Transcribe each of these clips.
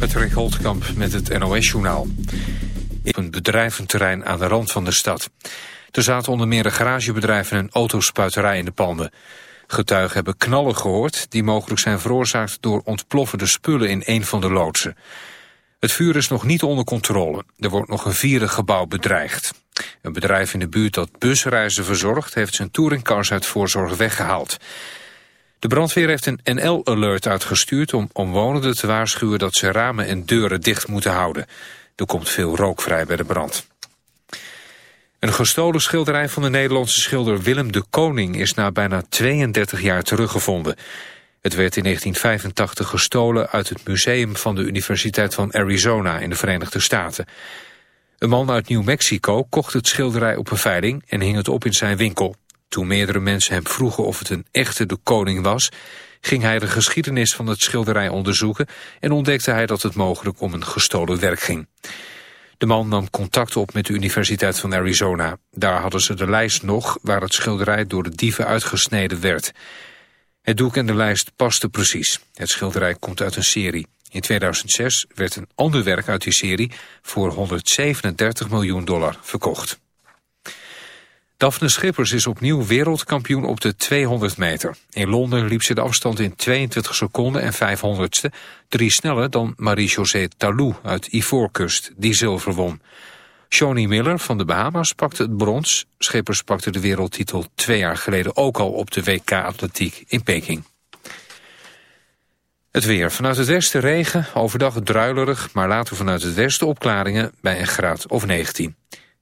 Patrick Holtkamp met het NOS-journaal. Een bedrijventerrein aan de rand van de stad. Er zaten onder meer een garagebedrijf en een autospuiterij in de panden. Getuigen hebben knallen gehoord... die mogelijk zijn veroorzaakt door ontploffende spullen in een van de loodsen. Het vuur is nog niet onder controle. Er wordt nog een vierde gebouw bedreigd. Een bedrijf in de buurt dat busreizen verzorgt... heeft zijn touringcars uit voorzorg weggehaald. De brandweer heeft een NL-alert uitgestuurd om omwonenden te waarschuwen dat ze ramen en deuren dicht moeten houden. Er komt veel rook vrij bij de brand. Een gestolen schilderij van de Nederlandse schilder Willem de Koning is na bijna 32 jaar teruggevonden. Het werd in 1985 gestolen uit het museum van de Universiteit van Arizona in de Verenigde Staten. Een man uit New Mexico kocht het schilderij op een veiling en hing het op in zijn winkel. Toen meerdere mensen hem vroegen of het een echte de koning was... ging hij de geschiedenis van het schilderij onderzoeken... en ontdekte hij dat het mogelijk om een gestolen werk ging. De man nam contact op met de Universiteit van Arizona. Daar hadden ze de lijst nog waar het schilderij door de dieven uitgesneden werd. Het doek en de lijst pasten precies. Het schilderij komt uit een serie. In 2006 werd een ander werk uit die serie voor 137 miljoen dollar verkocht. Daphne Schippers is opnieuw wereldkampioen op de 200 meter. In Londen liep ze de afstand in 22 seconden en 500ste, drie sneller dan Marie-José Talou uit Ivoorkust, die zilver won. Shawnee Miller van de Bahamas pakte het brons. Schippers pakte de wereldtitel twee jaar geleden ook al op de WK-atletiek in Peking. Het weer. Vanuit het westen regen, overdag druilerig, maar later vanuit het westen opklaringen bij een graad of 19.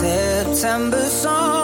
September song,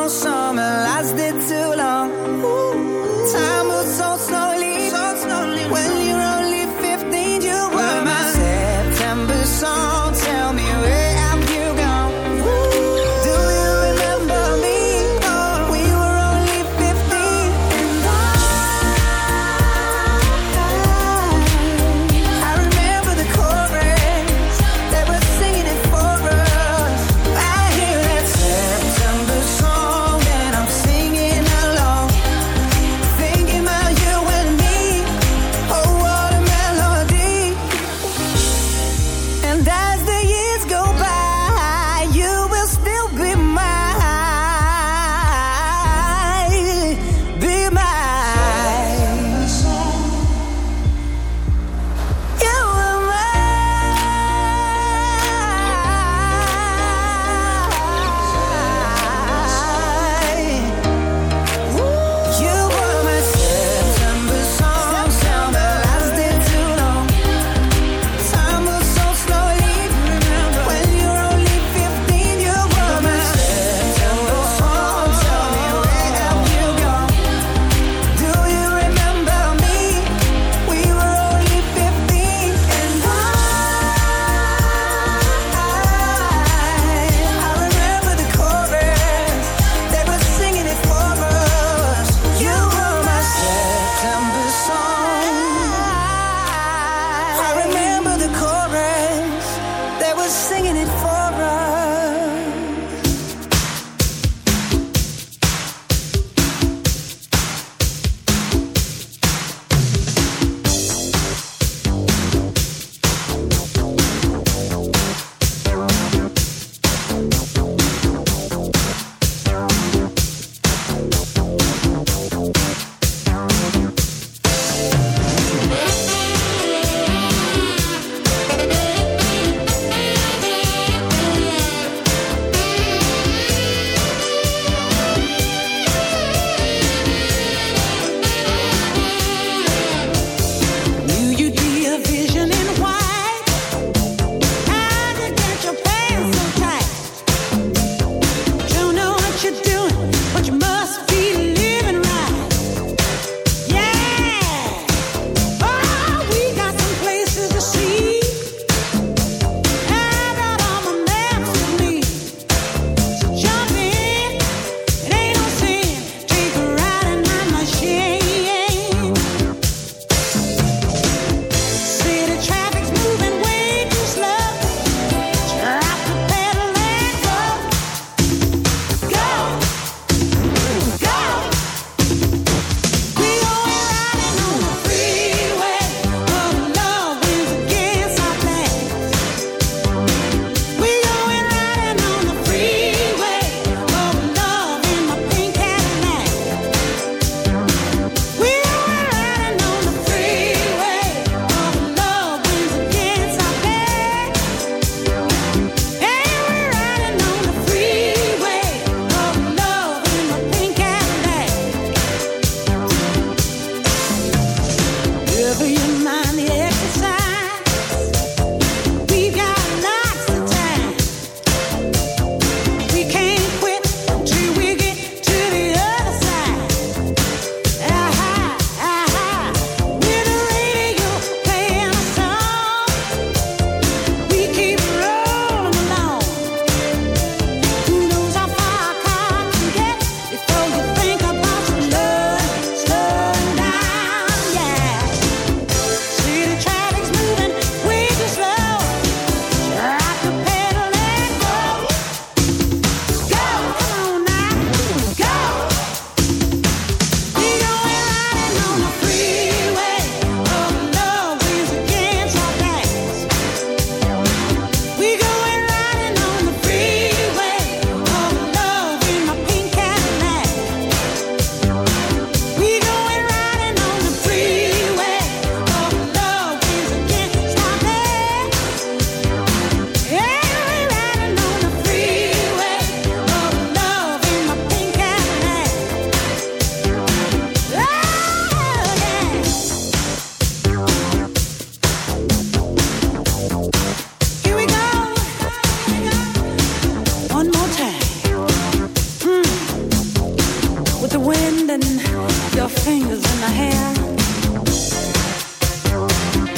fingers in my hair.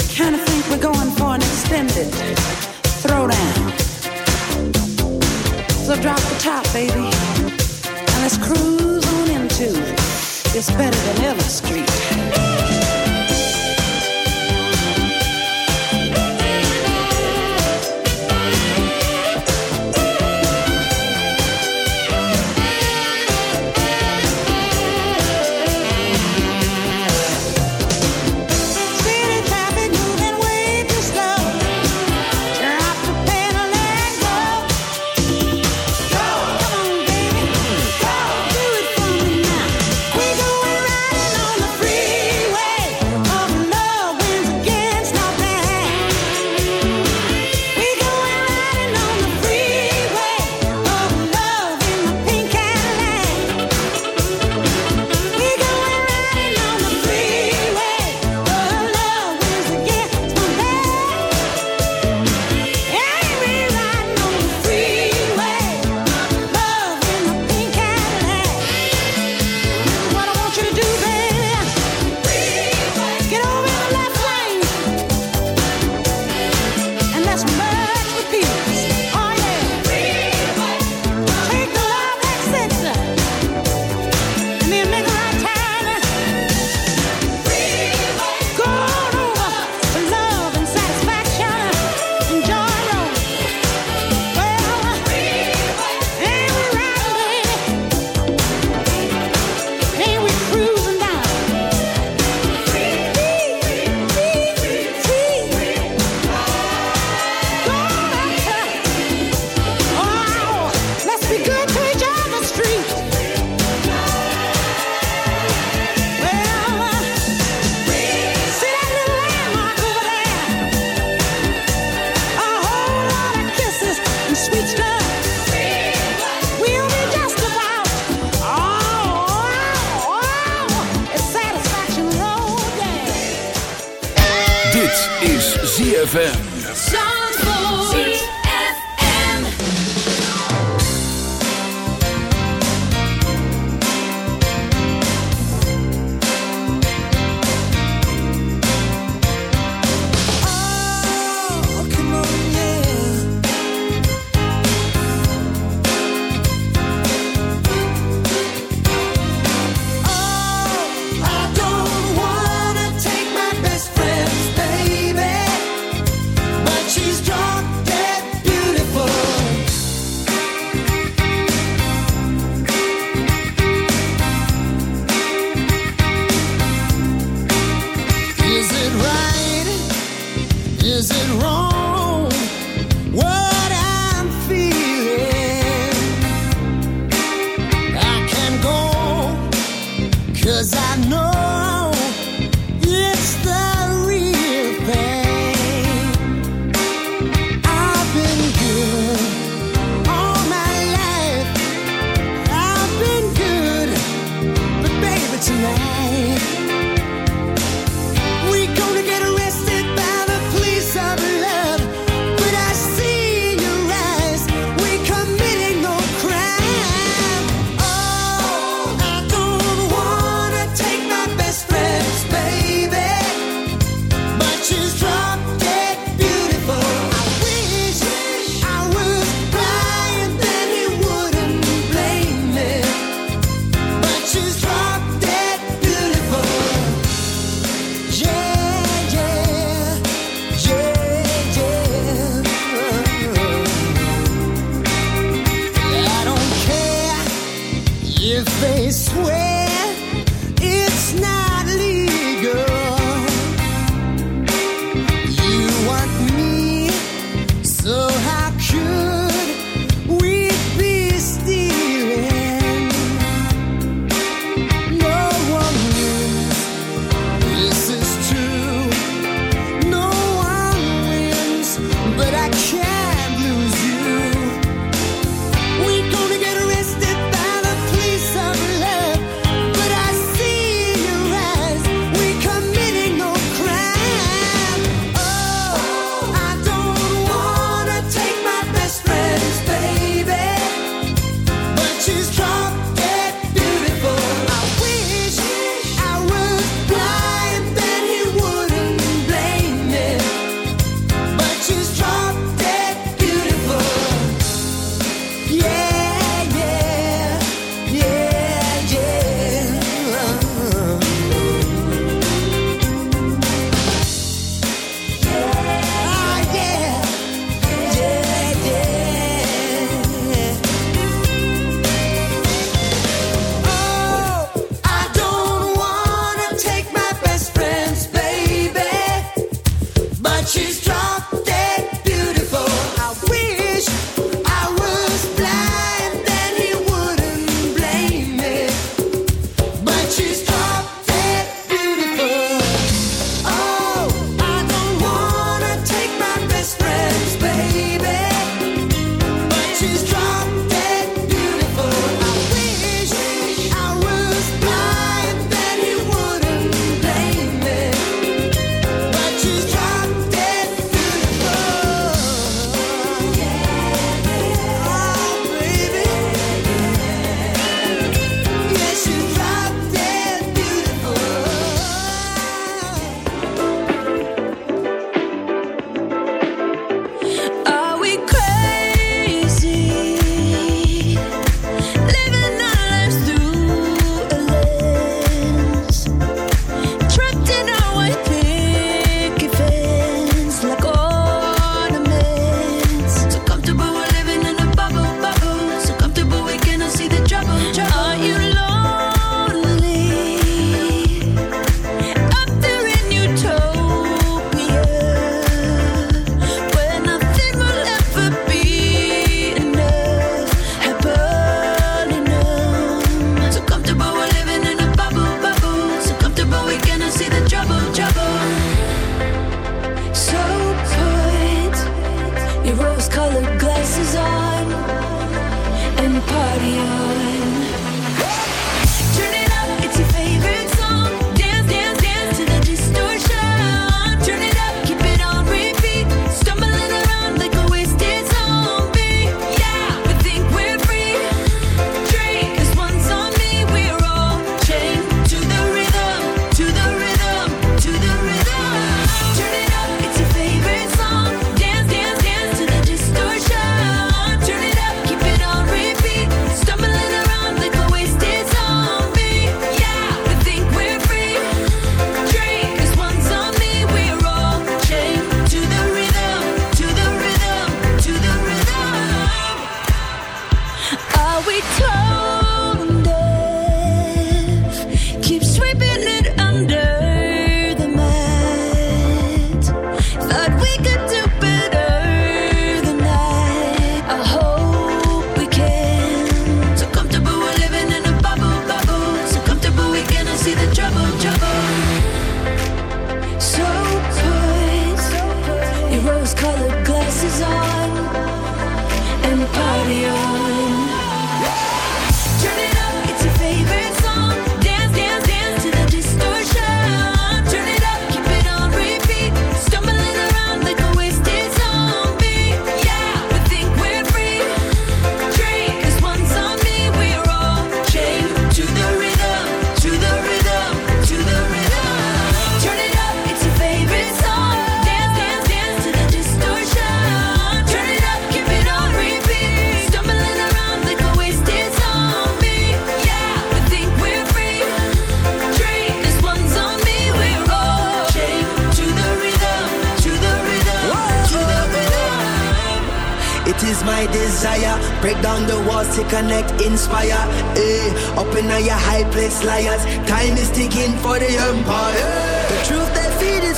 Kinda think we're going for an extended throwdown. So drop the top, baby, and let's cruise on into better than ever street.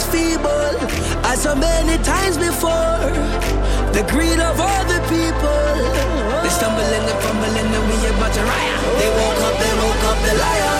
is feeble, as so many times before. The greed of other people. They stumble and they fumble and then we about to riot. They woke up, they woke up, the liar.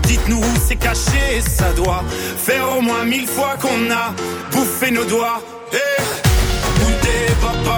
Dites-nous où c'est caché, ça doit Faire au moins mille fois qu'on a bouffé nos doigts. Eh Où t'es papa,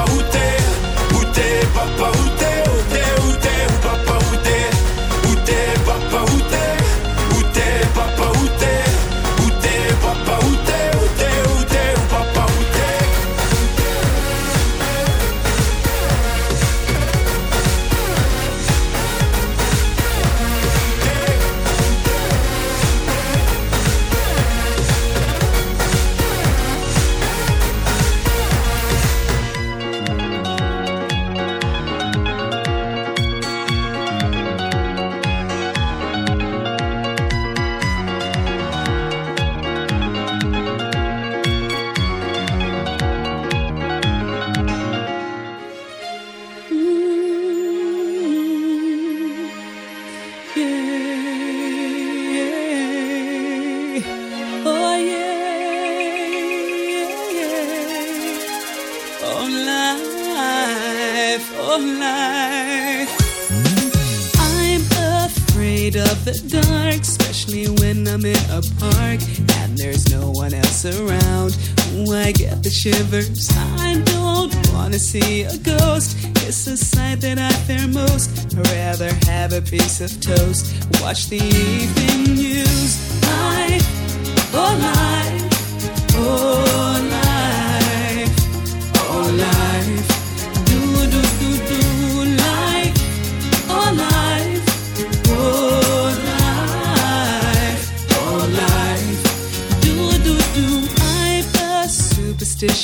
of toast. Watch the